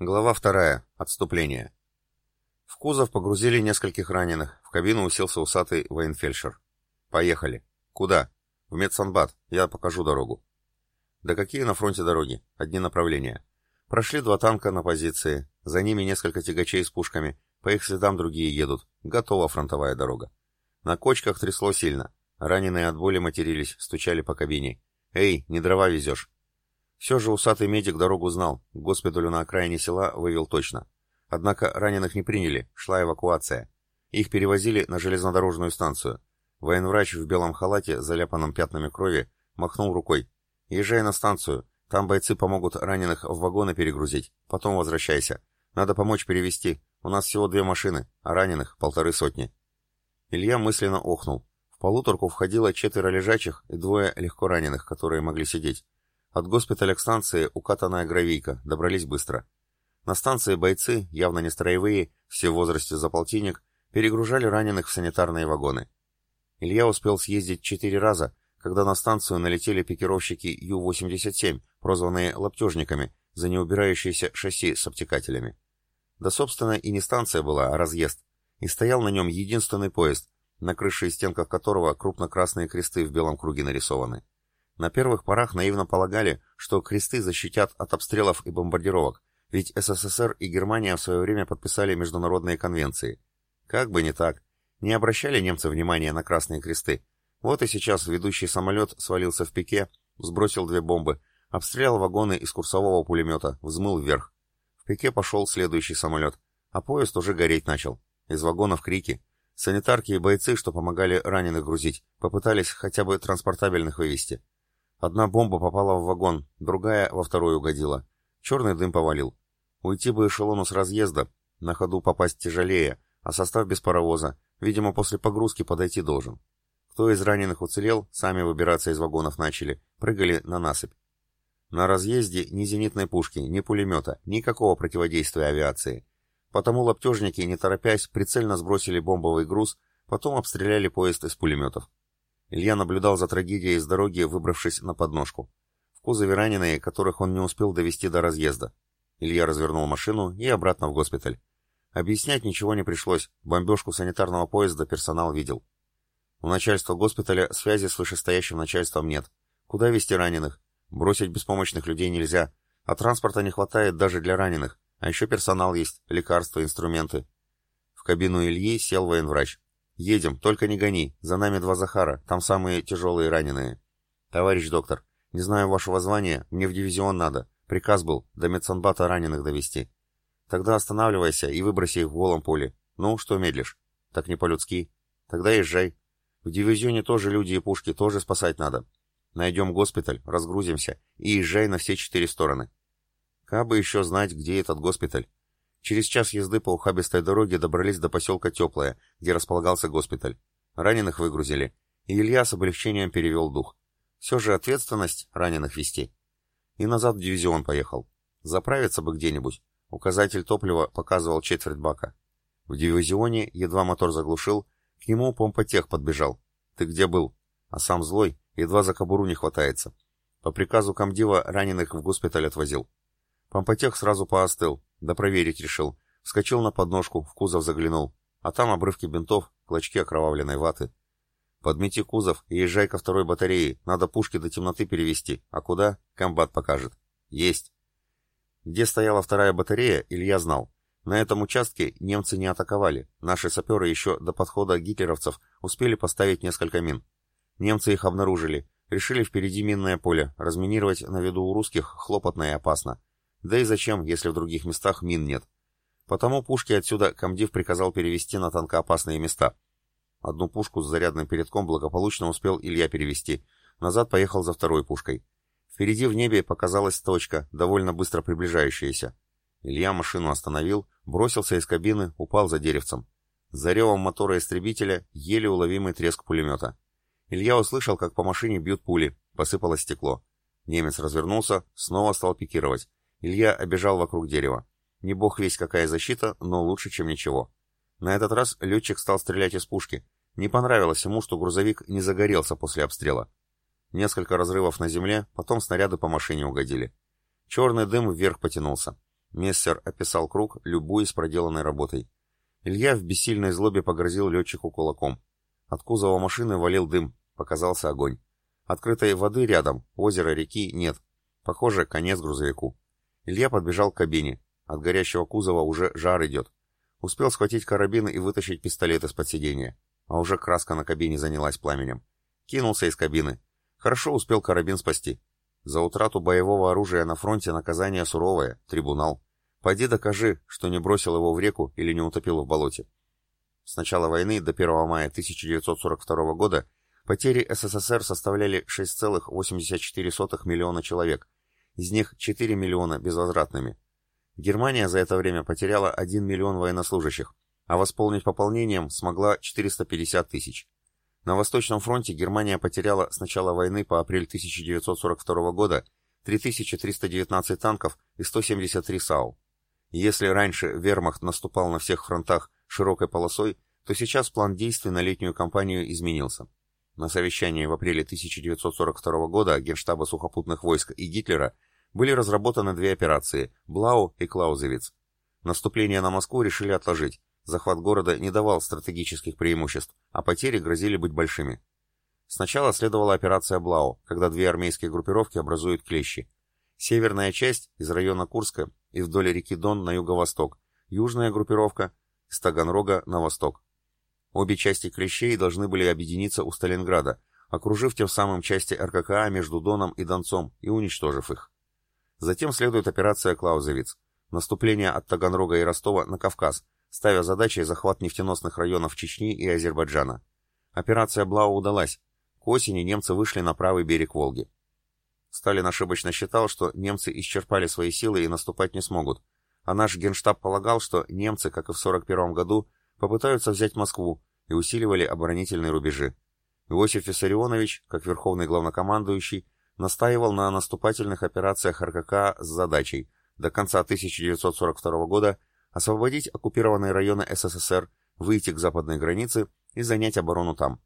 Глава вторая. Отступление. В кузов погрузили нескольких раненых, в кабину уселся усатый военфельдшер. «Поехали». «Куда?» «В медсанбат. Я покажу дорогу». «Да какие на фронте дороги? Одни направления». Прошли два танка на позиции, за ними несколько тягачей с пушками, по их следам другие едут. Готова фронтовая дорога. На кочках трясло сильно. Раненые от боли матерились, стучали по кабине. «Эй, не дрова везешь!» Все же усатый медик дорогу знал, к госпиталю на окраине села вывел точно. Однако раненых не приняли, шла эвакуация. Их перевозили на железнодорожную станцию. Военврач в белом халате, заляпанном пятнами крови, махнул рукой. «Езжай на станцию, там бойцы помогут раненых в вагоны перегрузить, потом возвращайся. Надо помочь перевести, у нас всего две машины, а раненых полторы сотни». Илья мысленно охнул. В полуторку входило четверо лежачих и двое легко раненых, которые могли сидеть. От госпиталя к станции укатанная гравийка, добрались быстро. На станции бойцы, явно не строевые, все в возрасте за полтинник, перегружали раненых в санитарные вагоны. Илья успел съездить четыре раза, когда на станцию налетели пикировщики Ю-87, прозванные «лаптежниками», за неубирающиеся шасси с обтекателями. Да, собственно, и не станция была, а разъезд. И стоял на нем единственный поезд, на крыше и стенках которого крупно-красные кресты в белом круге нарисованы. На первых порах наивно полагали, что кресты защитят от обстрелов и бомбардировок, ведь СССР и Германия в свое время подписали международные конвенции. Как бы не так. Не обращали немцы внимания на красные кресты. Вот и сейчас ведущий самолет свалился в пике, сбросил две бомбы, обстрелял вагоны из курсового пулемета, взмыл вверх. В пике пошел следующий самолет, а поезд уже гореть начал. Из вагонов крики. Санитарки и бойцы, что помогали раненых грузить, попытались хотя бы транспортабельных вывести. Одна бомба попала в вагон, другая во второй угодила. Черный дым повалил. Уйти бы эшелону с разъезда, на ходу попасть тяжелее, а состав без паровоза, видимо, после погрузки подойти должен. Кто из раненых уцелел, сами выбираться из вагонов начали, прыгали на насыпь. На разъезде ни зенитной пушки, ни пулемета, никакого противодействия авиации. Потому лаптежники, не торопясь, прицельно сбросили бомбовый груз, потом обстреляли поезд из пулеметов. Илья наблюдал за трагедией с дороги, выбравшись на подножку. В кузове раненые, которых он не успел довести до разъезда. Илья развернул машину и обратно в госпиталь. Объяснять ничего не пришлось, бомбежку санитарного поезда персонал видел. У начальства госпиталя связи с вышестоящим начальством нет. Куда везти раненых? Бросить беспомощных людей нельзя, а транспорта не хватает даже для раненых, а еще персонал есть, лекарства, инструменты. В кабину Ильи сел военврач. «Едем, только не гони. За нами два Захара, там самые тяжелые раненые». «Товарищ доктор, не знаю вашего звания, мне в дивизион надо. Приказ был до медсанбата раненых довести. Тогда останавливайся и выброси их в голом поле. Ну, что медлишь? Так не по-людски. Тогда езжай. В дивизионе тоже люди и пушки, тоже спасать надо. Найдем госпиталь, разгрузимся и езжай на все четыре стороны. Как бы еще знать, где этот госпиталь. Через час езды по ухабистой дороге добрались до поселка Теплое, где располагался госпиталь. Раненых выгрузили, и Илья с облегчением перевел дух. Все же ответственность раненых вести. И назад в дивизион поехал. Заправиться бы где-нибудь. Указатель топлива показывал четверть бака. В дивизионе едва мотор заглушил, к нему помпотех подбежал. «Ты где был?» А сам злой, едва за кобуру не хватается. По приказу комдива раненых в госпиталь отвозил. Помпотех сразу поостыл, да проверить решил. Вскочил на подножку, в кузов заглянул. А там обрывки бинтов, клочки окровавленной ваты. Подмети кузов и езжай ко второй батарее. Надо пушки до темноты перевести. А куда? Комбат покажет. Есть. Где стояла вторая батарея, Илья знал. На этом участке немцы не атаковали. Наши саперы еще до подхода гитлеровцев успели поставить несколько мин. Немцы их обнаружили. Решили впереди минное поле. Разминировать на виду у русских хлопотно и опасно. Да и зачем, если в других местах мин нет? Потому пушки отсюда комдив приказал перевести на танкоопасные места. Одну пушку с зарядным передком благополучно успел Илья перевести. Назад поехал за второй пушкой. Впереди в небе показалась точка, довольно быстро приближающаяся. Илья машину остановил, бросился из кабины, упал за деревцем. За ревом мотора истребителя еле уловимый треск пулемета. Илья услышал, как по машине бьют пули, посыпалось стекло. Немец развернулся, снова стал пикировать. Илья обежал вокруг дерева. Не бог весь какая защита, но лучше, чем ничего. На этот раз летчик стал стрелять из пушки. Не понравилось ему, что грузовик не загорелся после обстрела. Несколько разрывов на земле, потом снаряды по машине угодили. Черный дым вверх потянулся. Мессер описал круг, любуясь проделанной работой. Илья в бессильной злобе погрозил летчику кулаком. От кузова машины валил дым, показался огонь. Открытой воды рядом, озера, реки нет. Похоже, конец грузовику. Илья подбежал к кабине. От горящего кузова уже жар идет. Успел схватить карабин и вытащить пистолет из-под сиденья. А уже краска на кабине занялась пламенем. Кинулся из кабины. Хорошо успел карабин спасти. За утрату боевого оружия на фронте наказание суровое, трибунал. Пойди докажи, что не бросил его в реку или не утопил в болоте. С начала войны до 1 мая 1942 года потери СССР составляли 6,84 миллиона человек, из них 4 миллиона безвозвратными. Германия за это время потеряла 1 миллион военнослужащих, а восполнить пополнением смогла 450 тысяч. На Восточном фронте Германия потеряла с начала войны по апрель 1942 года 3319 танков и 173 САУ. Если раньше вермахт наступал на всех фронтах широкой полосой, то сейчас план действий на летнюю кампанию изменился. На совещании в апреле 1942 года Генштаба сухопутных войск и Гитлера были разработаны две операции – Блау и Клаузевиц. Наступление на Москву решили отложить, захват города не давал стратегических преимуществ, а потери грозили быть большими. Сначала следовала операция Блау, когда две армейские группировки образуют клещи. Северная часть из района Курска и вдоль реки Дон на юго-восток, южная группировка из Таганрога на восток. Обе части клещей должны были объединиться у Сталинграда, окружив тем самым части РККА между Доном и Донцом и уничтожив их. Затем следует операция «Клаузевиц» – наступление от Таганрога и Ростова на Кавказ, ставя задачей захват нефтеносных районов Чечни и Азербайджана. Операция «Блау» удалась. К осени немцы вышли на правый берег Волги. Сталин ошибочно считал, что немцы исчерпали свои силы и наступать не смогут, а наш генштаб полагал, что немцы, как и в 41 году, попытаются взять Москву и усиливали оборонительные рубежи. Иосиф Виссарионович, как верховный главнокомандующий, настаивал на наступательных операциях РКК с задачей до конца 1942 года освободить оккупированные районы СССР, выйти к западной границе и занять оборону там.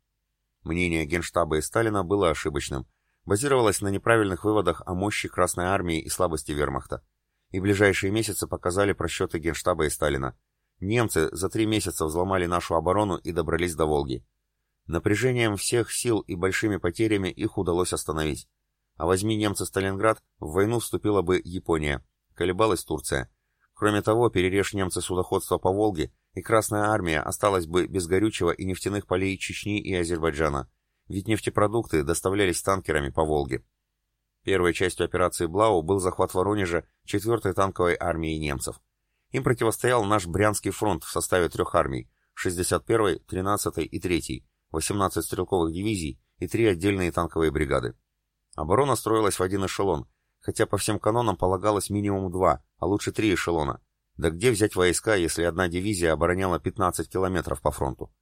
Мнение Генштаба и Сталина было ошибочным, базировалось на неправильных выводах о мощи Красной Армии и слабости вермахта. И ближайшие месяцы показали просчеты Генштаба и Сталина. Немцы за три месяца взломали нашу оборону и добрались до Волги. Напряжением всех сил и большими потерями их удалось остановить. А возьми немцы Сталинград, в войну вступила бы Япония, колебалась Турция. Кроме того, перережь немцы судоходство по Волге, и Красная Армия осталась бы без горючего и нефтяных полей Чечни и Азербайджана, ведь нефтепродукты доставлялись танкерами по Волге. Первой частью операции «Блау» был захват Воронежа 4-й танковой армии немцев. Им противостоял наш Брянский фронт в составе трех армий – 61-й, 13-й и 3-й, 18 стрелковых дивизий и три отдельные танковые бригады. Оборона строилась в один эшелон, хотя по всем канонам полагалось минимум два, а лучше три эшелона. Да где взять войска, если одна дивизия обороняла 15 километров по фронту?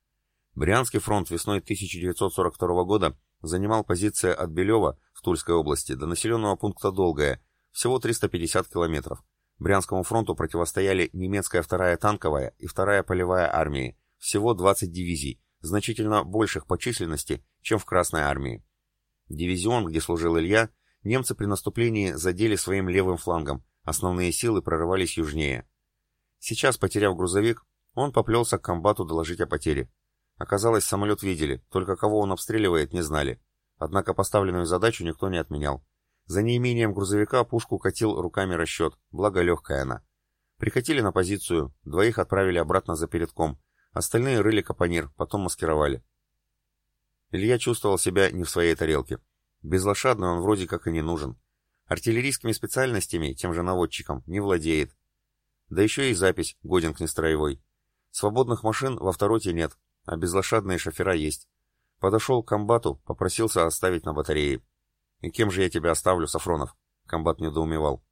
Брянский фронт весной 1942 года занимал позиции от Белева в Тульской области до населенного пункта Долгое, всего 350 километров. Брянскому фронту противостояли немецкая вторая танковая и вторая полевая армии, всего 20 дивизий, значительно больших по численности, чем в Красной армии. Дивизион, где служил Илья, немцы при наступлении задели своим левым флангом, основные силы прорывались южнее. Сейчас, потеряв грузовик, он поплелся к комбату доложить о потере. Оказалось, самолет видели, только кого он обстреливает, не знали. Однако поставленную задачу никто не отменял. За неимением грузовика пушку катил руками расчет, благо легкая она. Прикатили на позицию, двоих отправили обратно за передком, остальные рыли капонир, потом маскировали. Илья чувствовал себя не в своей тарелке. Безлошадный он вроде как и не нужен. Артиллерийскими специальностями, тем же наводчиком, не владеет. Да еще и запись, годен к нестроевой. Свободных машин во второте нет, а безлошадные шофера есть. Подошел к комбату, попросился оставить на батарее. «И кем же я тебя оставлю, Сафронов?» Комбат недоумевал.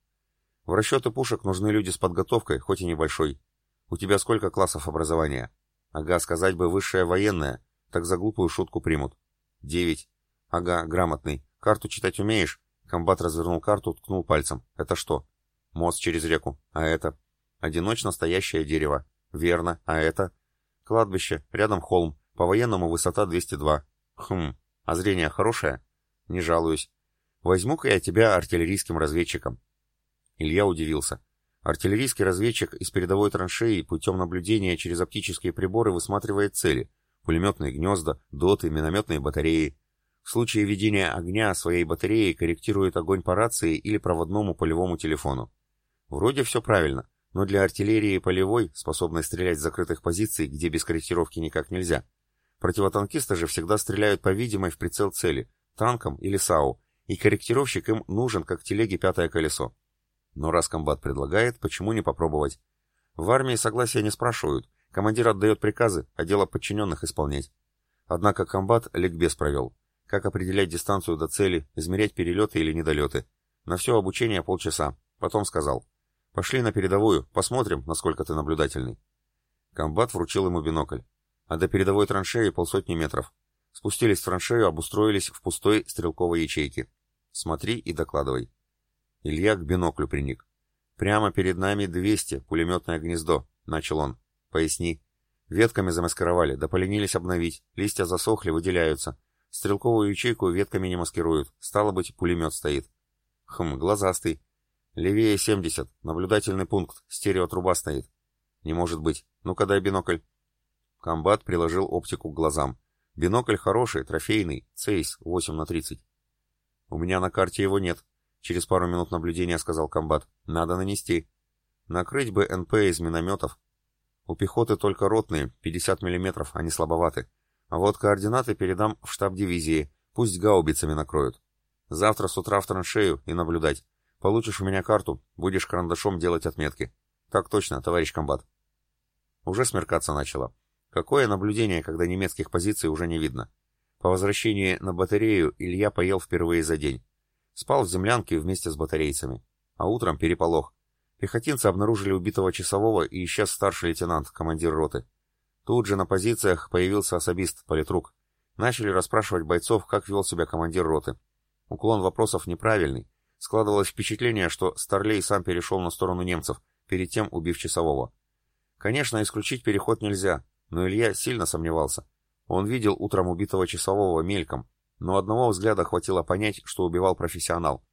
«В расчеты пушек нужны люди с подготовкой, хоть и небольшой. У тебя сколько классов образования?» «Ага, сказать бы высшее военное, так за глупую шутку примут. Девять. Ага, грамотный. Карту читать умеешь? Комбат развернул карту, ткнул пальцем. Это что? Мост через реку. А это? Одиночно стоящее дерево. Верно. А это? Кладбище. Рядом холм. По-военному высота 202. Хм. А зрение хорошее? Не жалуюсь. Возьму-ка я тебя артиллерийским разведчиком. Илья удивился. Артиллерийский разведчик из передовой траншеи путем наблюдения через оптические приборы высматривает цели, пулеметные гнезда, доты, минометные батареи. В случае ведения огня своей батареей корректирует огонь по рации или проводному полевому телефону. Вроде все правильно, но для артиллерии полевой, способной стрелять с закрытых позиций, где без корректировки никак нельзя, противотанкисты же всегда стреляют по видимой в прицел цели, танкам или САУ, и корректировщик им нужен, как телеге пятое колесо. Но раз комбат предлагает, почему не попробовать? В армии согласия не спрашивают, командир отдает приказы, а дело подчиненных исполнять. Однако комбат ликбез провел. Как определять дистанцию до цели, измерять перелеты или недолеты. На все обучение полчаса. Потом сказал. Пошли на передовую, посмотрим, насколько ты наблюдательный. Комбат вручил ему бинокль. А до передовой траншеи полсотни метров. Спустились в траншею, обустроились в пустой стрелковой ячейке. Смотри и докладывай. Илья к биноклю приник. «Прямо перед нами 200, пулеметное гнездо», — начал он. «Поясни». Ветками замаскировали, да поленились обновить. Листья засохли, выделяются. Стрелковую ячейку ветками не маскируют. Стало быть, пулемет стоит. Хм, глазастый. Левее 70. Наблюдательный пункт. Стереотруба стоит. Не может быть. Ну-ка дай бинокль. Комбат приложил оптику к глазам. Бинокль хороший, трофейный. Цейс, 8 на 30. У меня на карте его нет, Через пару минут наблюдения сказал комбат. Надо нанести. Накрыть бы НП из минометов. У пехоты только ротные, 50 мм, они слабоваты. А вот координаты передам в штаб дивизии, пусть гаубицами накроют. Завтра с утра в траншею и наблюдать. Получишь у меня карту, будешь карандашом делать отметки. Так точно, товарищ комбат. Уже смеркаться начало. Какое наблюдение, когда немецких позиций уже не видно. По возвращении на батарею Илья поел впервые за день. Спал в землянке вместе с батарейцами. А утром переполох. Пехотинцы обнаружили убитого часового и исчез старший лейтенант, командир роты. Тут же на позициях появился особист, политрук. Начали расспрашивать бойцов, как вел себя командир роты. Уклон вопросов неправильный. Складывалось впечатление, что Старлей сам перешел на сторону немцев, перед тем убив часового. Конечно, исключить переход нельзя, но Илья сильно сомневался. Он видел утром убитого часового мельком, но одного взгляда хватило понять, что убивал профессионал.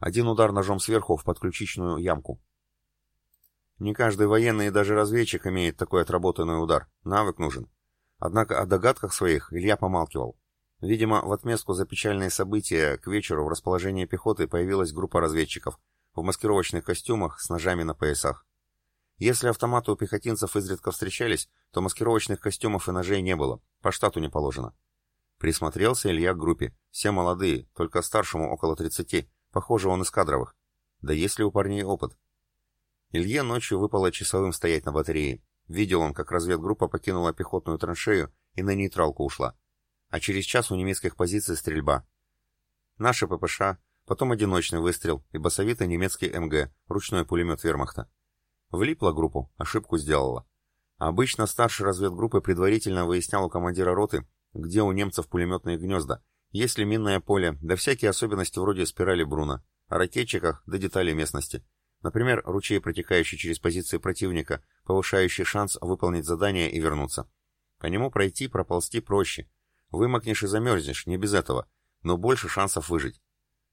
Один удар ножом сверху в подключичную ямку. Не каждый военный и даже разведчик имеет такой отработанный удар. Навык нужен. Однако о догадках своих Илья помалкивал. Видимо, в отместку за печальные события к вечеру в расположении пехоты появилась группа разведчиков в маскировочных костюмах с ножами на поясах. Если автоматы у пехотинцев изредка встречались, то маскировочных костюмов и ножей не было, по штату не положено. Присмотрелся Илья к группе. Все молодые, только старшему около 30. Похоже, он из кадровых. Да есть ли у парней опыт? Илье ночью выпало часовым стоять на батарее. Видел он, как разведгруппа покинула пехотную траншею и на нейтралку ушла. А через час у немецких позиций стрельба. Наши ППШ, потом одиночный выстрел и басовитый немецкий МГ, ручной пулемет вермахта. Влипла группу, ошибку сделала. Обычно старший разведгруппы предварительно выяснял у командира роты, где у немцев пулеметные гнезда, есть ли минное поле, да всякие особенности вроде спирали Бруна, о ракетчиках, да детали местности. Например, ручей, протекающий через позиции противника, повышающий шанс выполнить задание и вернуться. По нему пройти, проползти проще. Вымокнешь и замерзнешь, не без этого, но больше шансов выжить.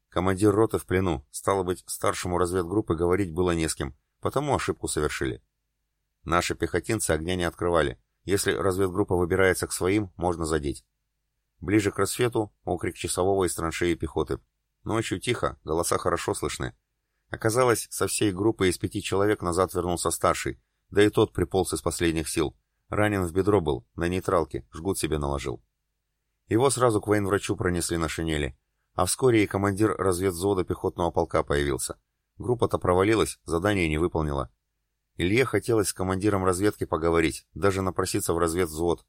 Командир роты в плену, стало быть, старшему разведгруппы говорить было не с кем, потому ошибку совершили. Наши пехотинцы огня не открывали, если разведгруппа выбирается к своим, можно задеть. Ближе к рассвету окрик часового из траншеи пехоты. Ночью тихо, голоса хорошо слышны. Оказалось, со всей группы из пяти человек назад вернулся старший, да и тот приполз из последних сил. Ранен в бедро был, на нейтралке, жгут себе наложил. Его сразу к военврачу пронесли на шинели, а вскоре и командир разведвзвода пехотного полка появился. Группа-то провалилась, задание не выполнила. Илье хотелось с командиром разведки поговорить, даже напроситься в разведвзвод.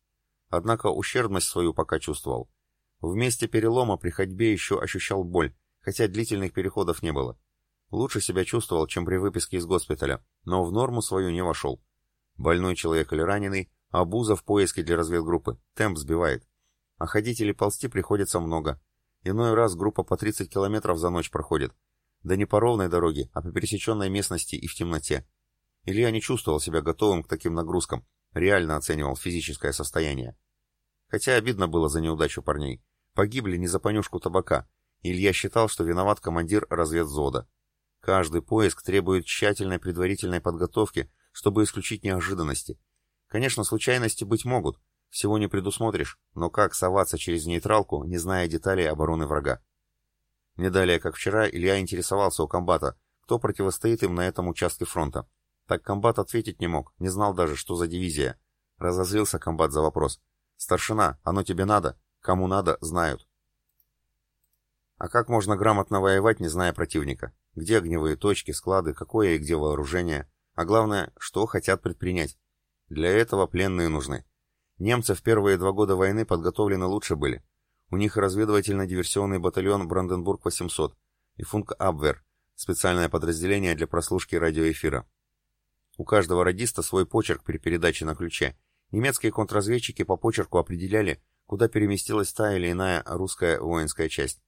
Однако ущербность свою пока чувствовал. В месте перелома при ходьбе еще ощущал боль, хотя длительных переходов не было. Лучше себя чувствовал, чем при выписке из госпиталя, но в норму свою не вошел. Больной человек или раненый, а буза в поиске для разведгруппы, темп сбивает. А ходить или ползти приходится много. Иной раз группа по 30 километров за ночь проходит. Да не по ровной дороге, а по пересеченной местности и в темноте. Илья не чувствовал себя готовым к таким нагрузкам, реально оценивал физическое состояние. Хотя обидно было за неудачу парней. Погибли не за понюшку табака. Илья считал, что виноват командир разведвзвода. Каждый поиск требует тщательной предварительной подготовки, чтобы исключить неожиданности. Конечно, случайности быть могут, всего не предусмотришь, но как соваться через нейтралку, не зная деталей обороны врага? Не далее, как вчера, Илья интересовался у комбата, кто противостоит им на этом участке фронта. Так комбат ответить не мог, не знал даже, что за дивизия. Разозлился комбат за вопрос. «Старшина, оно тебе надо? Кому надо, знают». А как можно грамотно воевать, не зная противника? Где огневые точки, склады, какое и где вооружение? А главное, что хотят предпринять? Для этого пленные нужны. Немцы в первые два года войны подготовлены лучше были. У них разведывательно-диверсионный батальон Бранденбург-800 и Функ Абвер, специальное подразделение для прослушки радиоэфира. У каждого радиста свой почерк при передаче на ключе. Немецкие контрразведчики по почерку определяли, куда переместилась та или иная русская воинская часть.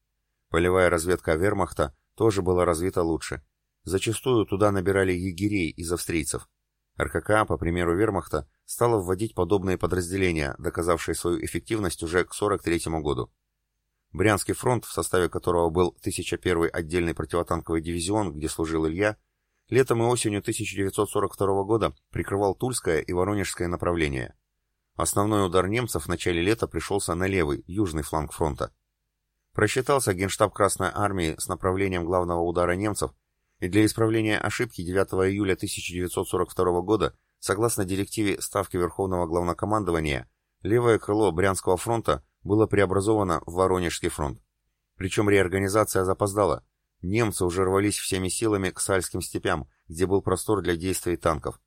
Полевая разведка вермахта тоже была развита лучше. Зачастую туда набирали егерей из австрийцев. РКК, по примеру вермахта, стала вводить подобные подразделения, доказавшие свою эффективность уже к 1943 году. Брянский фронт, в составе которого был 1001 отдельный противотанковый дивизион, где служил Илья, летом и осенью 1942 года прикрывал Тульское и Воронежское направления. Основной удар немцев в начале лета пришелся на левый, южный фланг фронта. Просчитался Генштаб Красной Армии с направлением главного удара немцев, и для исправления ошибки 9 июля 1942 года, согласно директиве Ставки Верховного Главнокомандования, левое крыло Брянского фронта было преобразовано в Воронежский фронт. Причем реорганизация запоздала. Немцы уже рвались всеми силами к Сальским степям, где был простор для действий танков.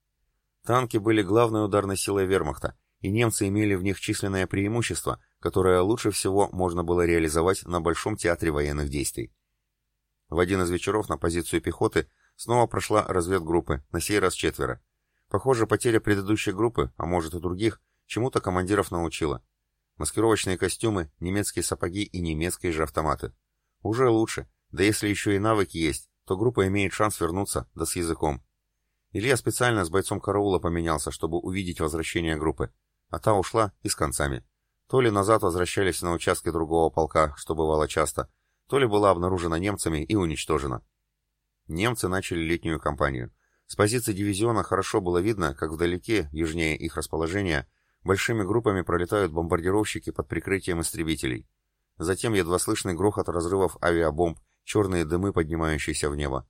Танки были главной ударной силой вермахта, и немцы имели в них численное преимущество, которое лучше всего можно было реализовать на Большом театре военных действий. В один из вечеров на позицию пехоты снова прошла разведгруппы, на сей раз четверо. Похоже, потеря предыдущей группы, а может и других, чему-то командиров научила. Маскировочные костюмы, немецкие сапоги и немецкие же автоматы. Уже лучше, да если еще и навыки есть, то группа имеет шанс вернуться, да с языком. Илья специально с бойцом караула поменялся, чтобы увидеть возвращение группы а та ушла и с концами. То ли назад возвращались на участки другого полка, что бывало часто, то ли была обнаружена немцами и уничтожена. Немцы начали летнюю кампанию. С позиции дивизиона хорошо было видно, как вдалеке, южнее их расположения, большими группами пролетают бомбардировщики под прикрытием истребителей. Затем едва слышный грохот разрывов авиабомб, черные дымы, поднимающиеся в небо.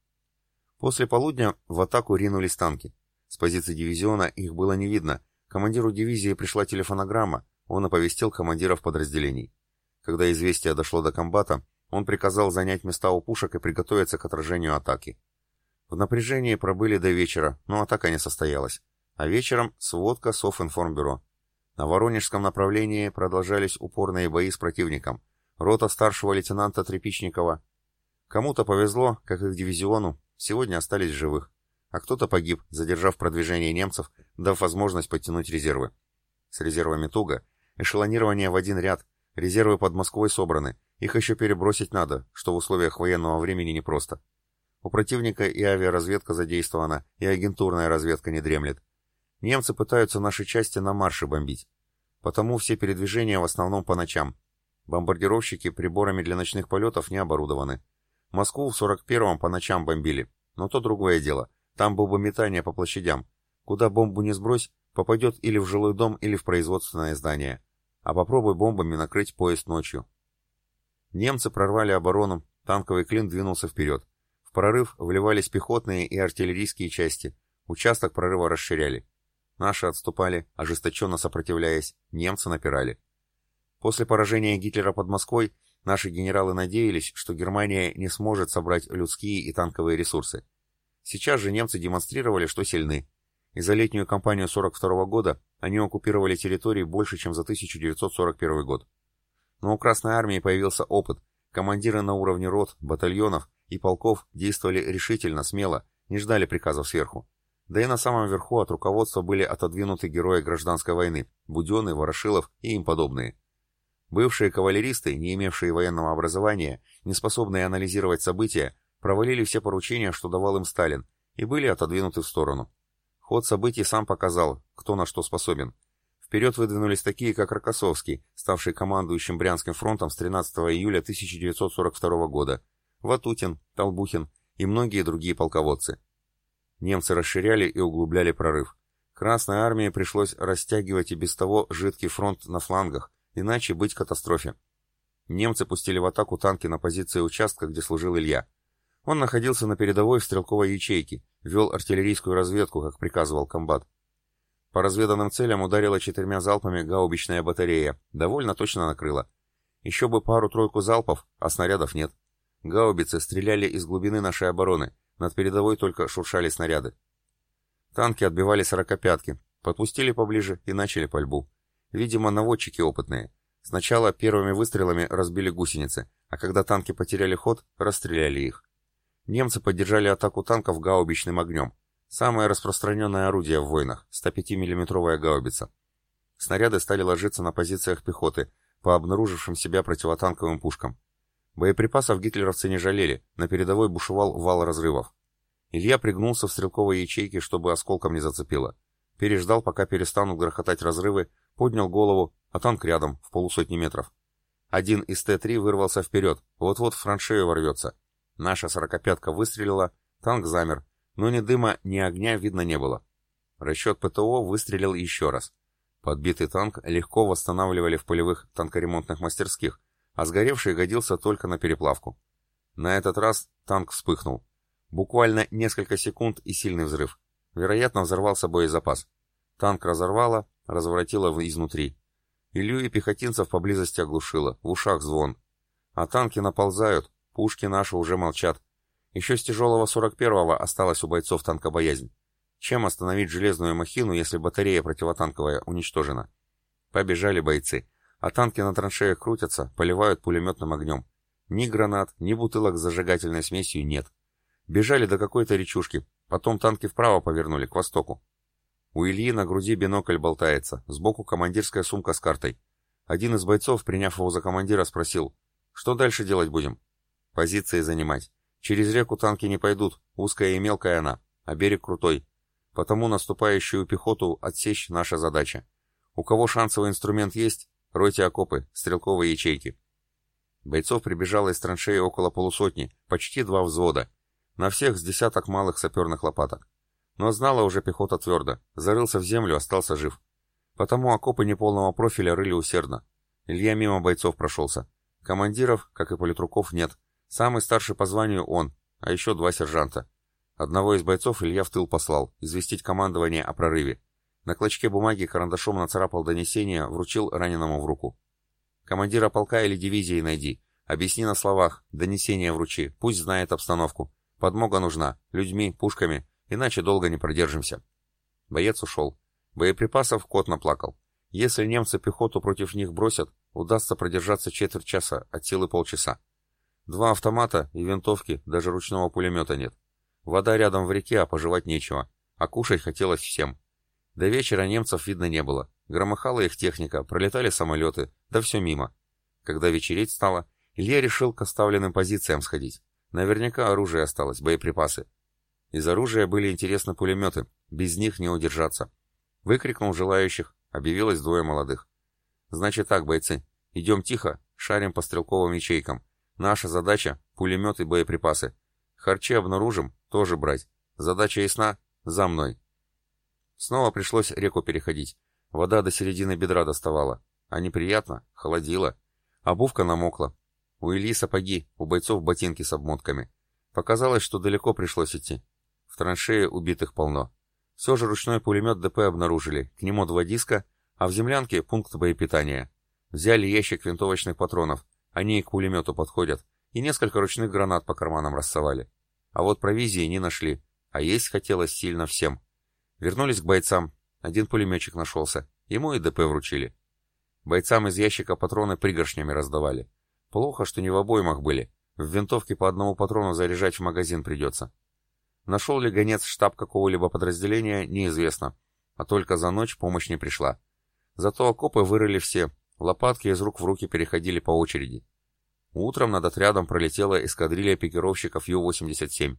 После полудня в атаку ринулись танки. С позиции дивизиона их было не видно, Командиру дивизии пришла телефонограмма, он оповестил командиров подразделений. Когда известие дошло до комбата, он приказал занять места у пушек и приготовиться к отражению атаки. В напряжении пробыли до вечера, но атака не состоялась. А вечером сводка Софинформбюро. На Воронежском направлении продолжались упорные бои с противником. Рота старшего лейтенанта Трепичникова. Кому-то повезло, как и к дивизиону, сегодня остались живых а кто-то погиб, задержав продвижение немцев, дав возможность подтянуть резервы. С резервами туго, эшелонирование в один ряд, резервы под Москвой собраны, их еще перебросить надо, что в условиях военного времени непросто. У противника и авиаразведка задействована, и агентурная разведка не дремлет. Немцы пытаются наши части на марше бомбить. Потому все передвижения в основном по ночам. Бомбардировщики приборами для ночных полетов не оборудованы. Москву в 41-м по ночам бомбили, но то другое дело — там бомбометание по площадям. Куда бомбу не сбрось, попадет или в жилой дом, или в производственное здание. А попробуй бомбами накрыть поезд ночью. Немцы прорвали оборону, танковый клин двинулся вперед. В прорыв вливались пехотные и артиллерийские части. Участок прорыва расширяли. Наши отступали, ожесточенно сопротивляясь, немцы напирали. После поражения Гитлера под Москвой наши генералы надеялись, что Германия не сможет собрать людские и танковые ресурсы. Сейчас же немцы демонстрировали, что сильны. И за летнюю кампанию 42 года они оккупировали территории больше, чем за 1941 год. Но у Красной Армии появился опыт. Командиры на уровне рот, батальонов и полков действовали решительно, смело, не ждали приказов сверху. Да и на самом верху от руководства были отодвинуты герои гражданской войны, Буденный, Ворошилов и им подобные. Бывшие кавалеристы, не имевшие военного образования, не способные анализировать события, провалили все поручения, что давал им Сталин, и были отодвинуты в сторону. Ход событий сам показал, кто на что способен. Вперед выдвинулись такие, как Рокоссовский, ставший командующим Брянским фронтом с 13 июля 1942 года, Ватутин, Толбухин и многие другие полководцы. Немцы расширяли и углубляли прорыв. Красной армии пришлось растягивать и без того жидкий фронт на флангах, иначе быть катастрофе. Немцы пустили в атаку танки на позиции участка, где служил Илья. Он находился на передовой в стрелковой ячейке, вел артиллерийскую разведку, как приказывал комбат. По разведанным целям ударила четырьмя залпами гаубичная батарея, довольно точно накрыла. Еще бы пару-тройку залпов, а снарядов нет. Гаубицы стреляли из глубины нашей обороны, над передовой только шуршали снаряды. Танки отбивали сорокопятки, подпустили поближе и начали пальбу. Видимо, наводчики опытные. Сначала первыми выстрелами разбили гусеницы, а когда танки потеряли ход, расстреляли их. Немцы поддержали атаку танков гаубичным огнем. Самое распространенное орудие в войнах – 105 миллиметровая гаубица. Снаряды стали ложиться на позициях пехоты, по обнаружившим себя противотанковым пушкам. Боеприпасов гитлеровцы не жалели, на передовой бушевал вал разрывов. Илья пригнулся в стрелковой ячейке, чтобы осколком не зацепило. Переждал, пока перестанут грохотать разрывы, поднял голову, а танк рядом, в полусотни метров. Один из Т-3 вырвался вперед, вот-вот в траншею ворвется. Наша сорокопятка выстрелила, танк замер, но ни дыма, ни огня видно не было. Расчет ПТО выстрелил еще раз. Подбитый танк легко восстанавливали в полевых танкоремонтных мастерских, а сгоревший годился только на переплавку. На этот раз танк вспыхнул. Буквально несколько секунд и сильный взрыв. Вероятно, взорвался боезапас. Танк разорвало, разворотило изнутри. Илью и пехотинцев поблизости оглушило, в ушах звон. А танки наползают, пушки наши уже молчат. Еще с тяжелого 41-го осталось у бойцов танкобоязнь. Чем остановить железную махину, если батарея противотанковая уничтожена? Побежали бойцы, а танки на траншеях крутятся, поливают пулеметным огнем. Ни гранат, ни бутылок с зажигательной смесью нет. Бежали до какой-то речушки, потом танки вправо повернули, к востоку. У Ильи на груди бинокль болтается, сбоку командирская сумка с картой. Один из бойцов, приняв его за командира, спросил, что дальше делать будем? Позиции занимать. Через реку танки не пойдут, узкая и мелкая она, а берег крутой. Потому наступающую пехоту отсечь наша задача. У кого шансовый инструмент есть, ройте окопы, стрелковые ячейки. Бойцов прибежало из траншеи около полусотни, почти два взвода. На всех с десяток малых саперных лопаток. Но знала уже пехота твердо, зарылся в землю, остался жив. Потому окопы неполного профиля рыли усердно. Илья мимо бойцов прошелся. Командиров, как и политруков, нет. Самый старший по званию он, а еще два сержанта. Одного из бойцов Илья в тыл послал, известить командование о прорыве. На клочке бумаги карандашом нацарапал донесение, вручил раненому в руку. «Командира полка или дивизии найди. Объясни на словах, донесение вручи, пусть знает обстановку. Подмога нужна, людьми, пушками, иначе долго не продержимся». Боец ушел. Боеприпасов кот наплакал. Если немцы пехоту против них бросят, удастся продержаться четверть часа, от силы полчаса. Два автомата и винтовки, даже ручного пулемета нет. Вода рядом в реке, а пожевать нечего. А кушать хотелось всем. До вечера немцев видно не было. Громыхала их техника, пролетали самолеты, да все мимо. Когда вечереть стало, Илья решил к оставленным позициям сходить. Наверняка оружие осталось, боеприпасы. Из оружия были интересны пулеметы, без них не удержаться. Выкрикнул желающих, объявилось двое молодых. Значит так, бойцы, идем тихо, шарим по стрелковым ячейкам. Наша задача — пулемет и боеприпасы. Харчи обнаружим, тоже брать. Задача ясна? За мной. Снова пришлось реку переходить. Вода до середины бедра доставала. А неприятно, холодило. Обувка намокла. У Ильи сапоги, у бойцов ботинки с обмотками. Показалось, что далеко пришлось идти. В траншее убитых полно. Все же ручной пулемет ДП обнаружили, к нему два диска, а в землянке пункт боепитания. Взяли ящик винтовочных патронов, они к пулемету подходят, и несколько ручных гранат по карманам рассовали. А вот провизии не нашли, а есть хотелось сильно всем. Вернулись к бойцам, один пулеметчик нашелся, ему и ДП вручили. Бойцам из ящика патроны пригоршнями раздавали. Плохо, что не в обоймах были, в винтовке по одному патрону заряжать в магазин придется. Нашел ли гонец штаб какого-либо подразделения, неизвестно, а только за ночь помощь не пришла. Зато окопы вырыли все, лопатки из рук в руки переходили по очереди. Утром над отрядом пролетела эскадрилья пикировщиков Ю-87.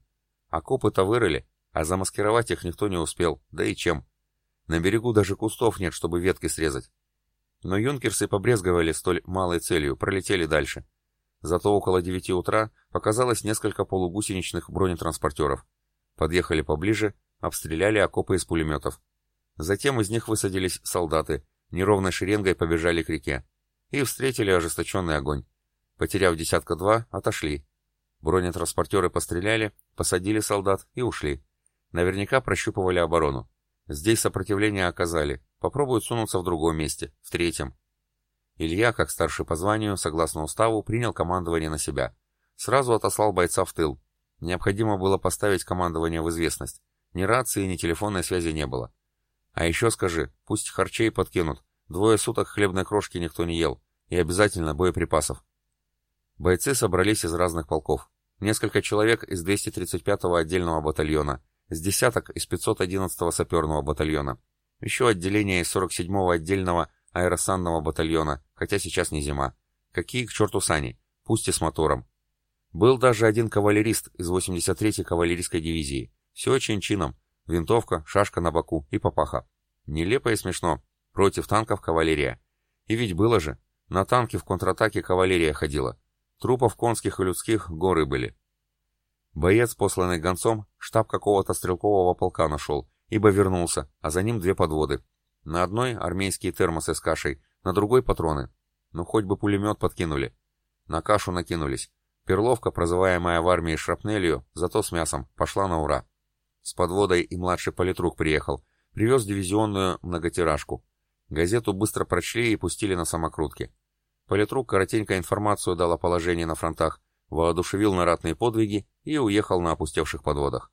Окопы-то вырыли, а замаскировать их никто не успел, да и чем. На берегу даже кустов нет, чтобы ветки срезать. Но юнкерсы побрезговали столь малой целью, пролетели дальше. Зато около девяти утра показалось несколько полугусеничных бронетранспортеров. Подъехали поближе, обстреляли окопы из пулеметов. Затем из них высадились солдаты, неровной шеренгой побежали к реке. И встретили ожесточенный огонь. Потеряв десятка-два, отошли. Бронетранспортеры постреляли, посадили солдат и ушли. Наверняка прощупывали оборону. Здесь сопротивление оказали. Попробуют сунуться в другом месте, в третьем. Илья, как старший по званию, согласно уставу, принял командование на себя. Сразу отослал бойца в тыл. Необходимо было поставить командование в известность. Ни рации, ни телефонной связи не было. А еще скажи, пусть харчей подкинут. Двое суток хлебной крошки никто не ел. И обязательно боеприпасов. Бойцы собрались из разных полков. Несколько человек из 235-го отдельного батальона, с десяток из 511-го саперного батальона, еще отделение из 47-го отдельного аэросанного батальона, хотя сейчас не зима. Какие к черту сани, пусть и с мотором. Был даже один кавалерист из 83-й кавалерийской дивизии. Все чин-чином. Винтовка, шашка на боку и папаха. Нелепо и смешно. Против танков кавалерия. И ведь было же. На танке в контратаке кавалерия ходила. Трупов конских и людских горы были. Боец, посланный гонцом, штаб какого-то стрелкового полка нашел, ибо вернулся, а за ним две подводы. На одной армейские термосы с кашей, на другой патроны. Ну хоть бы пулемет подкинули. На кашу накинулись. Перловка, прозываемая в армии шрапнелью, зато с мясом, пошла на ура. С подводой и младший политрук приехал. Привез дивизионную многотиражку. Газету быстро прочли и пустили на самокрутки. Политрук коротенько информацию дал о положении на фронтах, воодушевил на ратные подвиги и уехал на опустевших подводах.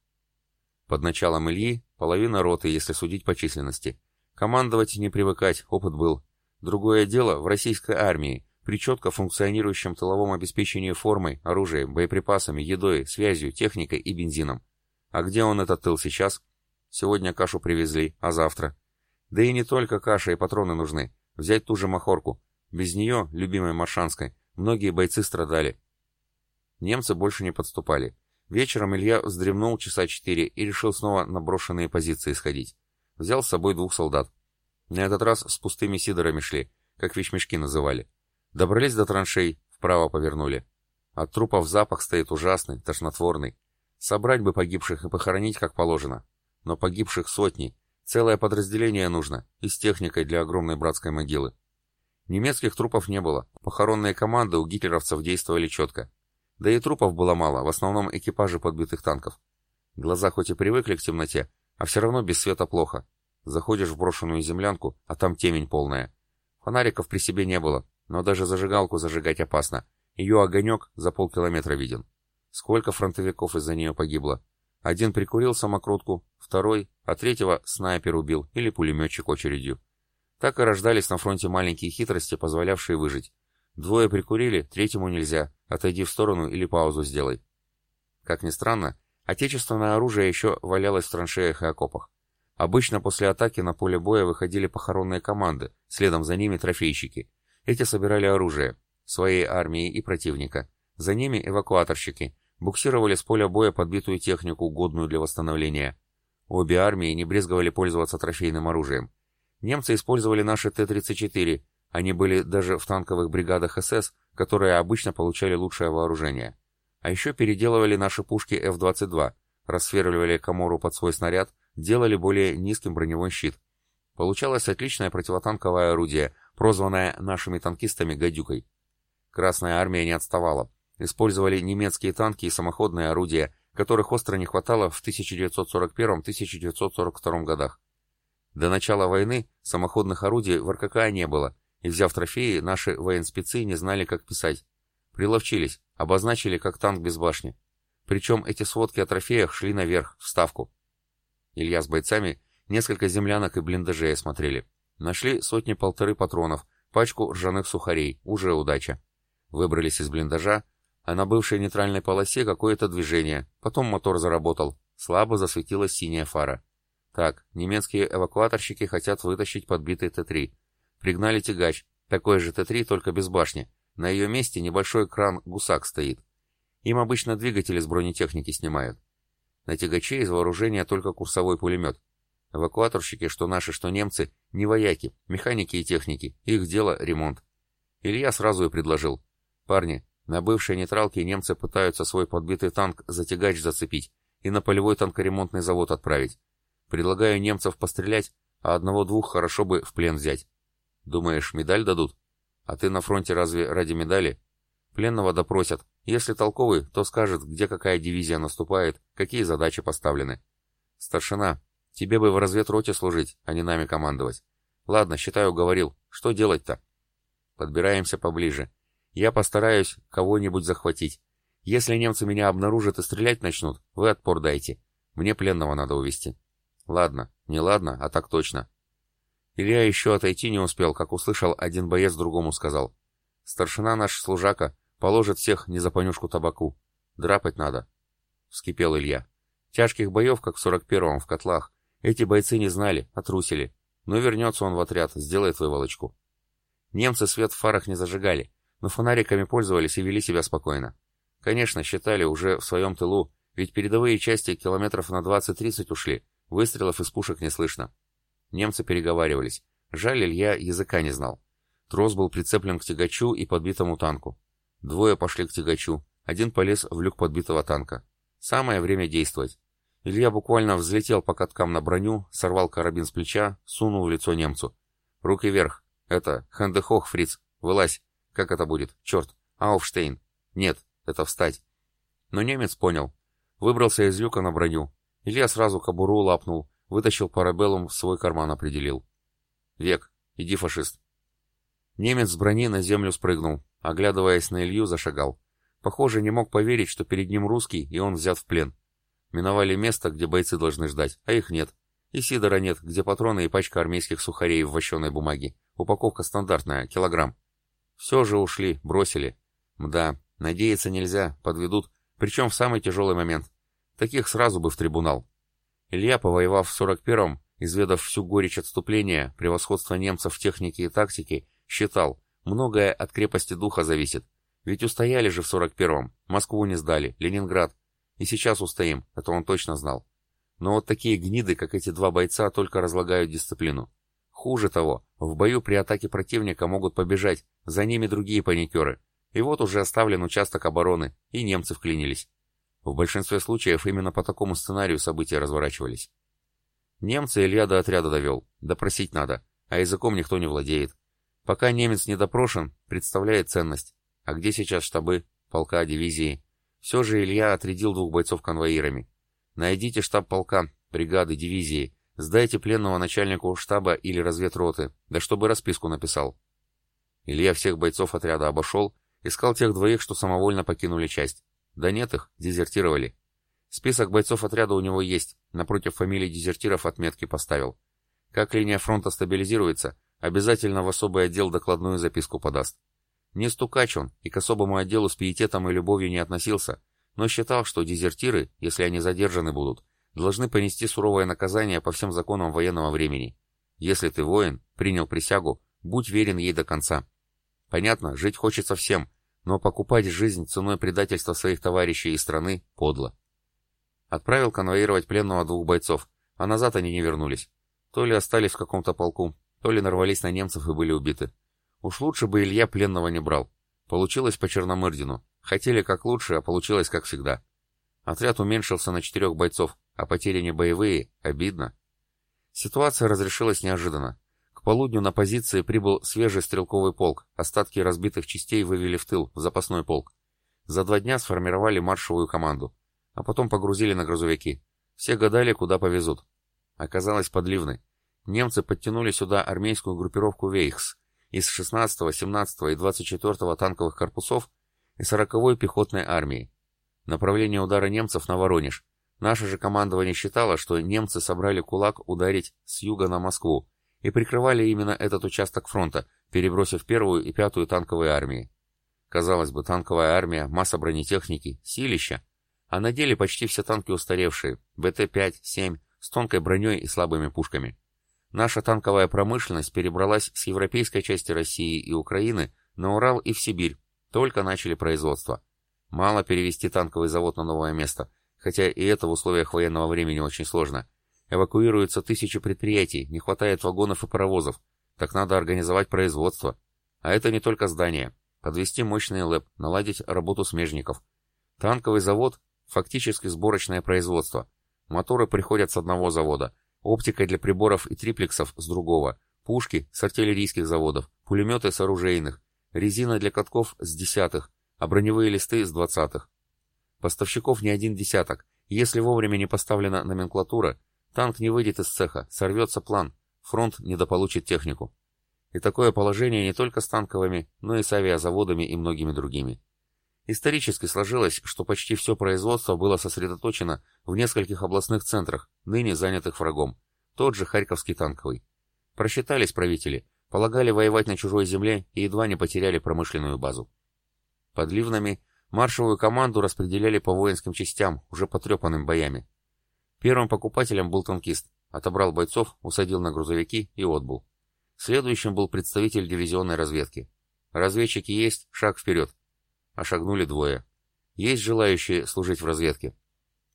Под началом Ильи половина роты, если судить по численности. Командовать не привыкать, опыт был. Другое дело в российской армии, при четко функционирующем тыловом обеспечении формой, оружием, боеприпасами, едой, связью, техникой и бензином. А где он этот тыл сейчас? Сегодня кашу привезли, а завтра? Да и не только каша и патроны нужны. Взять ту же махорку. Без нее, любимой маршанской, многие бойцы страдали. Немцы больше не подступали. Вечером Илья вздремнул часа четыре и решил снова на брошенные позиции сходить. Взял с собой двух солдат. На этот раз с пустыми сидорами шли, как вещмешки называли. Добрались до траншей, вправо повернули. От трупов запах стоит ужасный, тошнотворный. Собрать бы погибших и похоронить как положено. Но погибших сотни. Целое подразделение нужно, и с техникой для огромной братской могилы. Немецких трупов не было. Похоронные команды у гитлеровцев действовали четко. Да и трупов было мало, в основном экипажи подбитых танков. Глаза хоть и привыкли к темноте, а все равно без света плохо. Заходишь в брошенную землянку, а там темень полная. Фонариков при себе не было, но даже зажигалку зажигать опасно. Ее огонек за полкилометра виден. Сколько фронтовиков из-за нее погибло. Один прикурил самокрутку, второй, а третьего снайпер убил или пулеметчик очередью. Так и рождались на фронте маленькие хитрости, позволявшие выжить. Двое прикурили, третьему нельзя. Отойди в сторону или паузу сделай. Как ни странно, отечественное оружие еще валялось в траншеях и окопах. Обычно после атаки на поле боя выходили похоронные команды, следом за ними трофейщики. Эти собирали оружие, своей армии и противника. За ними эвакуаторщики, буксировали с поля боя подбитую технику, годную для восстановления. Обе армии не брезговали пользоваться трофейным оружием. Немцы использовали наши Т-34, они были даже в танковых бригадах СС, которые обычно получали лучшее вооружение. А еще переделывали наши пушки F-22, рассверливали комору под свой снаряд, делали более низким броневой щит. Получалось отличное противотанковое орудие, прозванное нашими танкистами «гадюкой». Красная армия не отставала. Использовали немецкие танки и самоходные орудия, которых остро не хватало в 1941-1942 годах. До начала войны самоходных орудий в РКК не было, и, взяв трофеи, наши военспецы не знали, как писать. Приловчились, обозначили как танк без башни. Причем эти сводки о трофеях шли наверх, в ставку. Илья с бойцами несколько землянок и блиндажей осмотрели. Нашли сотни-полторы патронов, пачку ржаных сухарей, уже удача. Выбрались из блиндажа, а на бывшей нейтральной полосе какое-то движение, потом мотор заработал, слабо засветилась синяя фара. Так, немецкие эвакуаторщики хотят вытащить подбитый Т-3. Пригнали тягач, такой же Т-3, только без башни. На ее месте небольшой кран «Гусак» стоит. Им обычно двигатели с бронетехники снимают. На тягаче из вооружения только курсовой пулемет. Эвакуаторщики, что наши, что немцы, не вояки, механики и техники, их дело — ремонт. Илья сразу и предложил. «Парни, На бывшей нейтралке немцы пытаются свой подбитый танк за тягач зацепить и на полевой танкоремонтный завод отправить. Предлагаю немцев пострелять, а одного-двух хорошо бы в плен взять. Думаешь, медаль дадут? А ты на фронте разве ради медали? Пленного допросят. Если толковый, то скажет, где какая дивизия наступает, какие задачи поставлены. Старшина, тебе бы в разведроте служить, а не нами командовать. Ладно, считаю, говорил. Что делать-то? Подбираемся поближе. Я постараюсь кого-нибудь захватить. Если немцы меня обнаружат и стрелять начнут, вы отпор дайте. Мне пленного надо увести. Ладно, не ладно, а так точно. Илья еще отойти не успел, как услышал, один боец другому сказал. Старшина наш служака положит всех не за понюшку табаку. Драпать надо. Вскипел Илья. Тяжких боев, как в сорок первом, в котлах. Эти бойцы не знали, отрусили. Но вернется он в отряд, сделает выволочку. Немцы свет в фарах не зажигали, но фонариками пользовались и вели себя спокойно. Конечно, считали уже в своем тылу, ведь передовые части километров на 20-30 ушли, выстрелов из пушек не слышно. Немцы переговаривались. Жаль, Илья языка не знал. Трос был прицеплен к тягачу и подбитому танку. Двое пошли к тягачу, один полез в люк подбитого танка. Самое время действовать. Илья буквально взлетел по каткам на броню, сорвал карабин с плеча, сунул в лицо немцу. Руки вверх. Это, Хендехох, фриц. Вылазь. Как это будет? Черт. Ауфштейн. Нет, это встать. Но немец понял. Выбрался из люка на броню. Илья сразу кобуру лапнул, вытащил парабеллум в свой карман определил. «Век, иди, фашист». Немец с брони на землю спрыгнул, оглядываясь на Илью, зашагал. Похоже, не мог поверить, что перед ним русский, и он взят в плен. Миновали место, где бойцы должны ждать, а их нет. И Сидора нет, где патроны и пачка армейских сухарей в вощеной бумаге. Упаковка стандартная, килограмм. Все же ушли, бросили. Мда, надеяться нельзя, подведут, причем в самый тяжелый момент. Таких сразу бы в трибунал. Илья, повоевав в 41-м, изведав всю горечь отступления, превосходство немцев в технике и тактике, считал, многое от крепости духа зависит. Ведь устояли же в 41-м, Москву не сдали, Ленинград. И сейчас устоим, это он точно знал. Но вот такие гниды, как эти два бойца, только разлагают дисциплину. Хуже того, в бою при атаке противника могут побежать, за ними другие паникеры. И вот уже оставлен участок обороны, и немцы вклинились. В большинстве случаев именно по такому сценарию события разворачивались. Немцы Илья до отряда довел, допросить надо, а языком никто не владеет. Пока немец не допрошен, представляет ценность. А где сейчас штабы, полка, дивизии? Все же Илья отрядил двух бойцов конвоирами. Найдите штаб полка, бригады, дивизии, Сдайте пленного начальнику штаба или разведроты, да чтобы расписку написал. Илья всех бойцов отряда обошел, искал тех двоих, что самовольно покинули часть. Да нет их, дезертировали. Список бойцов отряда у него есть, напротив фамилий дезертиров отметки поставил. Как линия фронта стабилизируется, обязательно в особый отдел докладную записку подаст. Не стукач он и к особому отделу с пиететом и любовью не относился, но считал, что дезертиры, если они задержаны будут, должны понести суровое наказание по всем законам военного времени. Если ты воин, принял присягу, будь верен ей до конца. Понятно, жить хочется всем, но покупать жизнь ценой предательства своих товарищей и страны подло. Отправил конвоировать пленного двух бойцов, а назад они не вернулись. То ли остались в каком-то полку, то ли нарвались на немцев и были убиты. Уж лучше бы Илья пленного не брал. Получилось по Черномырдину. Хотели как лучше, а получилось как всегда. Отряд уменьшился на четырех бойцов, а потери не боевые, обидно. Ситуация разрешилась неожиданно. К полудню на позиции прибыл свежий стрелковый полк, остатки разбитых частей вывели в тыл, в запасной полк. За два дня сформировали маршевую команду, а потом погрузили на грузовики. Все гадали, куда повезут. Оказалось подливной. Немцы подтянули сюда армейскую группировку «Вейхс» из 16, 17 и 24 танковых корпусов и 40-й пехотной армии. Направление удара немцев на Воронеж, Наше же командование считало, что немцы собрали кулак ударить с юга на Москву и прикрывали именно этот участок фронта, перебросив первую и пятую танковые армии. Казалось бы, танковая армия, масса бронетехники, силища, а на деле почти все танки устаревшие, БТ-5, 7, с тонкой броней и слабыми пушками. Наша танковая промышленность перебралась с европейской части России и Украины на Урал и в Сибирь, только начали производство. Мало перевести танковый завод на новое место – хотя и это в условиях военного времени очень сложно. Эвакуируются тысячи предприятий, не хватает вагонов и паровозов, так надо организовать производство. А это не только здания. подвести мощный ЛЭП, наладить работу смежников. Танковый завод – фактически сборочное производство. Моторы приходят с одного завода, оптика для приборов и триплексов с другого, пушки с артиллерийских заводов, пулеметы с оружейных, резина для катков с десятых, а броневые листы с двадцатых. Поставщиков не один десяток. Если вовремя не поставлена номенклатура, танк не выйдет из цеха, сорвется план, фронт недополучит технику. И такое положение не только с танковыми, но и с авиазаводами и многими другими. Исторически сложилось, что почти все производство было сосредоточено в нескольких областных центрах, ныне занятых врагом. Тот же Харьковский танковый. Просчитались правители, полагали воевать на чужой земле и едва не потеряли промышленную базу. Под Ливнами маршевую команду распределяли по воинским частям, уже потрепанным боями. Первым покупателем был танкист, отобрал бойцов, усадил на грузовики и отбыл. Следующим был представитель дивизионной разведки. Разведчики есть, шаг вперед. А шагнули двое. Есть желающие служить в разведке.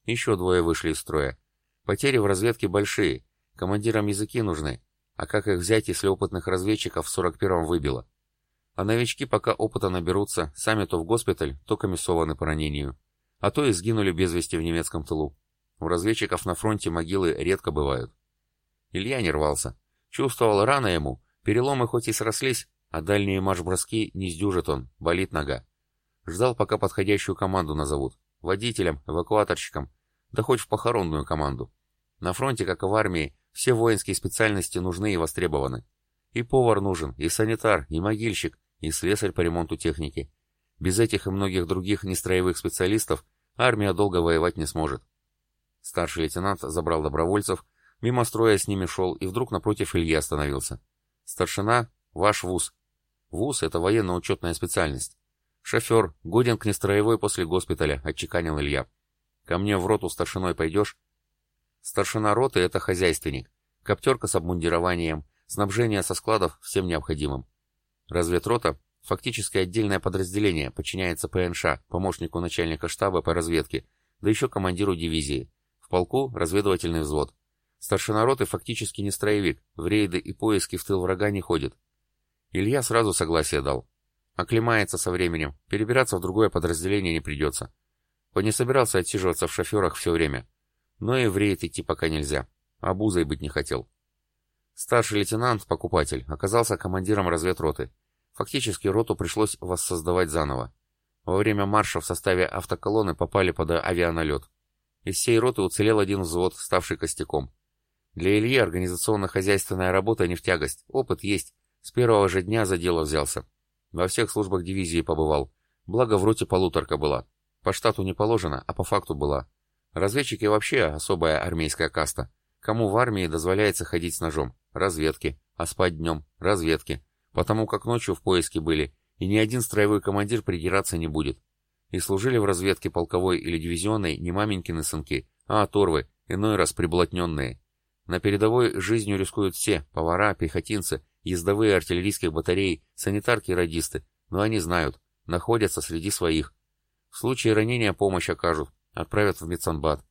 Еще двое вышли из строя. Потери в разведке большие. Командирам языки нужны. А как их взять, если опытных разведчиков в 41-м выбило? А новички пока опыта наберутся, сами то в госпиталь, то комиссованы по ранению. А то и сгинули без вести в немецком тылу. У разведчиков на фронте могилы редко бывают. Илья не рвался. Чувствовал рано ему, переломы хоть и срослись, а дальние марш-броски не сдюжит он, болит нога. Ждал, пока подходящую команду назовут. Водителем, эвакуаторщиком, да хоть в похоронную команду. На фронте, как и в армии, все воинские специальности нужны и востребованы. И повар нужен, и санитар, и могильщик, и слесарь по ремонту техники. Без этих и многих других нестроевых специалистов армия долго воевать не сможет. Старший лейтенант забрал добровольцев, Мимо строя с ними шел, и вдруг напротив Ильи остановился. «Старшина, ваш вуз». Вуз — это военно-учетная специальность. «Шофер, годен к нестроевой после госпиталя», — отчеканил Илья. «Ко мне в роту старшиной пойдешь?» Старшина роты — это хозяйственник. Коптерка с обмундированием, снабжение со складов всем необходимым. Разведрота — фактически отдельное подразделение, подчиняется ПНШ, помощнику начальника штаба по разведке, да еще командиру дивизии. В полку — разведывательный взвод. Старшина роты фактически не строевик, в рейды и поиски в тыл врага не ходит. Илья сразу согласие дал. Оклемается со временем, перебираться в другое подразделение не придется. Он не собирался отсиживаться в шоферах все время. Но и в рейд идти пока нельзя. Обузой быть не хотел. Старший лейтенант, покупатель, оказался командиром разведроты. Фактически роту пришлось воссоздавать заново. Во время марша в составе автоколонны попали под авианалет. Из всей роты уцелел один взвод, ставший костяком. Для Ильи организационно-хозяйственная работа не в тягость, опыт есть. С первого же дня за дело взялся. Во всех службах дивизии побывал. Благо в роте полуторка была. По штату не положено, а по факту была. Разведчики вообще особая армейская каста. Кому в армии дозволяется ходить с ножом? Разведки. А спать днем? Разведки. Потому как ночью в поиске были, и ни один строевой командир придираться не будет. И служили в разведке полковой или дивизионной не маменькины сынки, а оторвы, иной раз приблотненные. На передовой жизнью рискуют все, повара, пехотинцы, ездовые артиллерийских батарей, санитарки и радисты, но они знают, находятся среди своих. В случае ранения помощь окажут, отправят в медсанбат.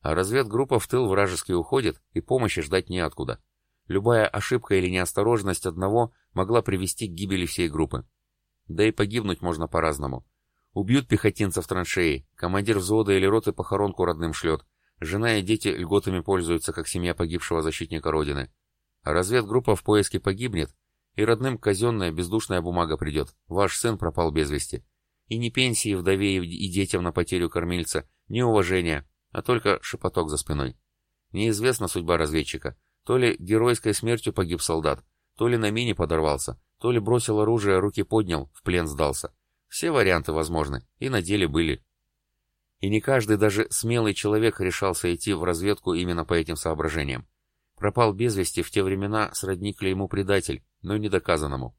А разведгруппа в тыл вражеский уходит, и помощи ждать неоткуда. Любая ошибка или неосторожность одного могла привести к гибели всей группы. Да и погибнуть можно по-разному. Убьют пехотинца в траншеи, командир взвода или роты похоронку родным шлет, Жена и дети льготами пользуются, как семья погибшего защитника Родины. Разведгруппа в поиске погибнет, и родным казенная бездушная бумага придет. Ваш сын пропал без вести. И ни пенсии вдове и детям на потерю кормильца, ни уважения, а только шепоток за спиной. Неизвестна судьба разведчика. То ли геройской смертью погиб солдат, то ли на мине подорвался, то ли бросил оружие, руки поднял, в плен сдался. Все варианты возможны, и на деле были. И не каждый, даже смелый человек решался идти в разведку именно по этим соображениям. Пропал без вести в те времена сродни ему предатель, но не доказанному.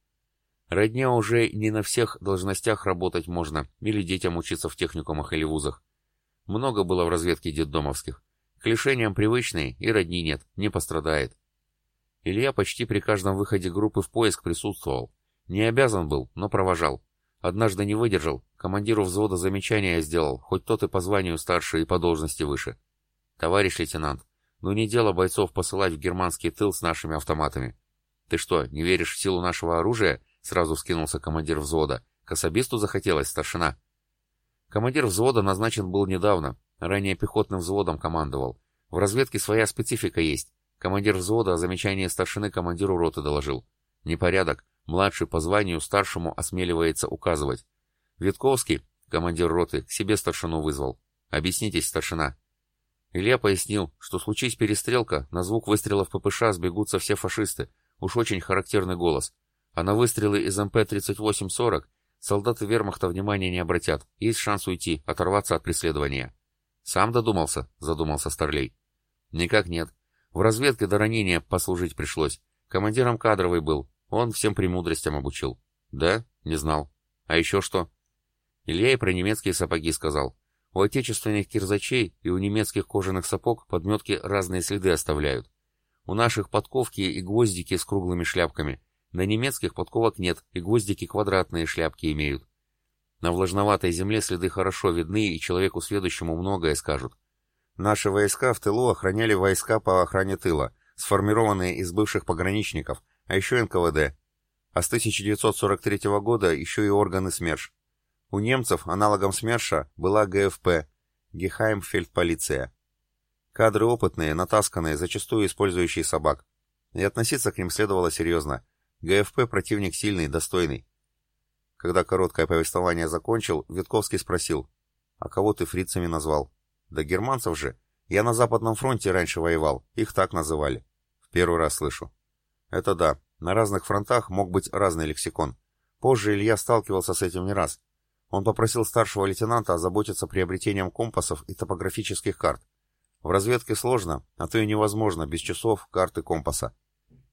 Родня уже не на всех должностях работать можно, или детям учиться в техникумах или вузах. Много было в разведке детдомовских. К лишениям привычные, и родни нет, не пострадает. Илья почти при каждом выходе группы в поиск присутствовал. Не обязан был, но провожал. Однажды не выдержал, командиру взвода замечание сделал, хоть тот и по званию старше и по должности выше. Товарищ лейтенант, ну не дело бойцов посылать в германский тыл с нашими автоматами. Ты что, не веришь в силу нашего оружия? Сразу вскинулся командир взвода, К особисту захотелось, старшина. Командир взвода назначен был недавно, ранее пехотным взводом командовал. В разведке своя специфика есть. Командир взвода о замечании старшины командиру роты доложил. Непорядок. Младший по званию старшему осмеливается указывать. Витковский, командир роты, к себе старшину вызвал. Объяснитесь, старшина. Илья пояснил, что случись перестрелка, на звук выстрелов ППШ сбегутся все фашисты. Уж очень характерный голос. А на выстрелы из МП-3840 солдаты вермахта внимания не обратят. Есть шанс уйти, оторваться от преследования. «Сам додумался?» — задумался Старлей. «Никак нет. В разведке до ранения послужить пришлось. Командиром кадровый был. Он всем премудростям обучил». «Да? Не знал. А еще что?» Илья и про немецкие сапоги сказал. У отечественных кирзачей и у немецких кожаных сапог подметки разные следы оставляют. У наших подковки и гвоздики с круглыми шляпками. На немецких подковок нет, и гвоздики квадратные шляпки имеют. На влажноватой земле следы хорошо видны, и человеку следующему многое скажут. Наши войска в тылу охраняли войска по охране тыла, сформированные из бывших пограничников, а еще НКВД. А с 1943 года еще и органы СМЕРШ. У немцев аналогом СМЕРШа была ГФП, Гехаймфельдполиция. Кадры опытные, натасканные, зачастую использующие собак. И относиться к ним следовало серьезно. ГФП противник сильный, достойный. Когда короткое повествование закончил, Витковский спросил, «А кого ты фрицами назвал?» «Да германцев же. Я на Западном фронте раньше воевал, их так называли». «В первый раз слышу». «Это да, на разных фронтах мог быть разный лексикон. Позже Илья сталкивался с этим не раз. Он попросил старшего лейтенанта озаботиться приобретением компасов и топографических карт. В разведке сложно, а то и невозможно без часов, карты компаса.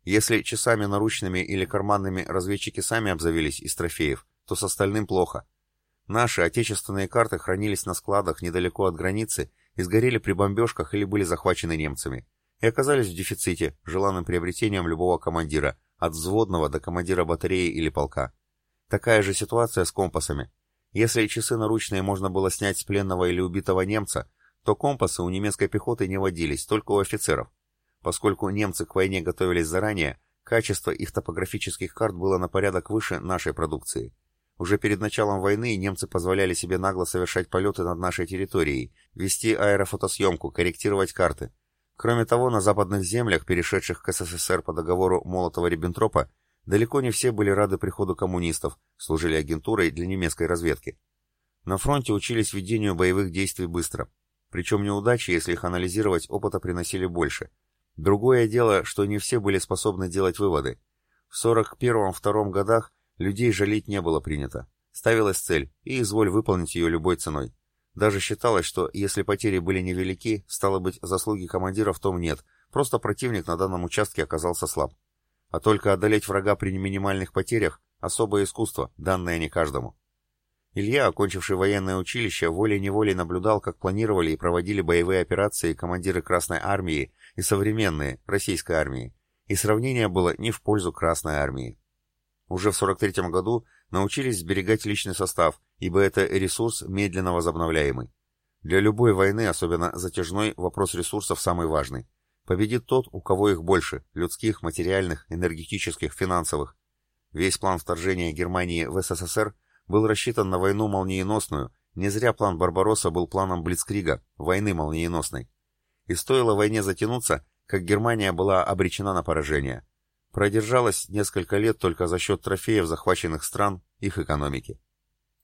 Если часами наручными или карманными разведчики сами обзавелись из трофеев, то с остальным плохо. Наши отечественные карты хранились на складах недалеко от границы и сгорели при бомбежках или были захвачены немцами. И оказались в дефиците, желанным приобретением любого командира, от взводного до командира батареи или полка. Такая же ситуация с компасами. Если часы наручные можно было снять с пленного или убитого немца, то компасы у немецкой пехоты не водились, только у офицеров. Поскольку немцы к войне готовились заранее, качество их топографических карт было на порядок выше нашей продукции. Уже перед началом войны немцы позволяли себе нагло совершать полеты над нашей территорией, вести аэрофотосъемку, корректировать карты. Кроме того, на западных землях, перешедших к СССР по договору Молотова-Риббентропа, Далеко не все были рады приходу коммунистов, служили агентурой для немецкой разведки. На фронте учились ведению боевых действий быстро. Причем неудачи, если их анализировать, опыта приносили больше. Другое дело, что не все были способны делать выводы. В 41-2 годах людей жалеть не было принято. Ставилась цель, и изволь выполнить ее любой ценой. Даже считалось, что если потери были невелики, стало быть, заслуги командира в том нет, просто противник на данном участке оказался слаб. А только одолеть врага при минимальных потерях – особое искусство, данное не каждому. Илья, окончивший военное училище, волей-неволей наблюдал, как планировали и проводили боевые операции командиры Красной Армии и современные Российской Армии, и сравнение было не в пользу Красной Армии. Уже в 43 году научились сберегать личный состав, ибо это ресурс медленно возобновляемый. Для любой войны, особенно затяжной, вопрос ресурсов самый важный. Победит тот, у кого их больше – людских, материальных, энергетических, финансовых. Весь план вторжения Германии в СССР был рассчитан на войну молниеносную, не зря план Барбаросса был планом Блицкрига, войны молниеносной. И стоило войне затянуться, как Германия была обречена на поражение. Продержалась несколько лет только за счет трофеев захваченных стран, их экономики.